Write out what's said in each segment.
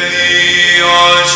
the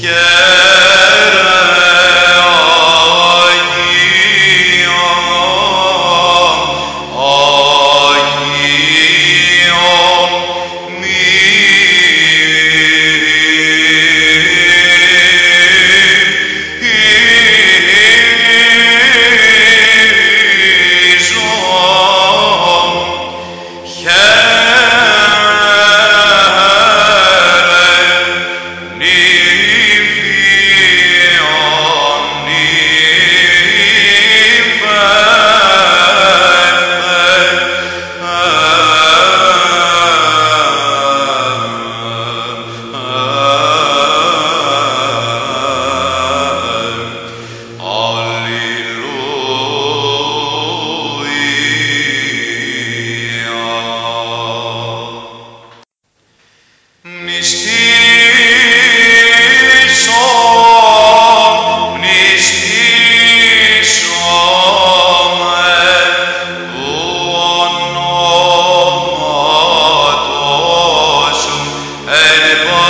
Yeah. On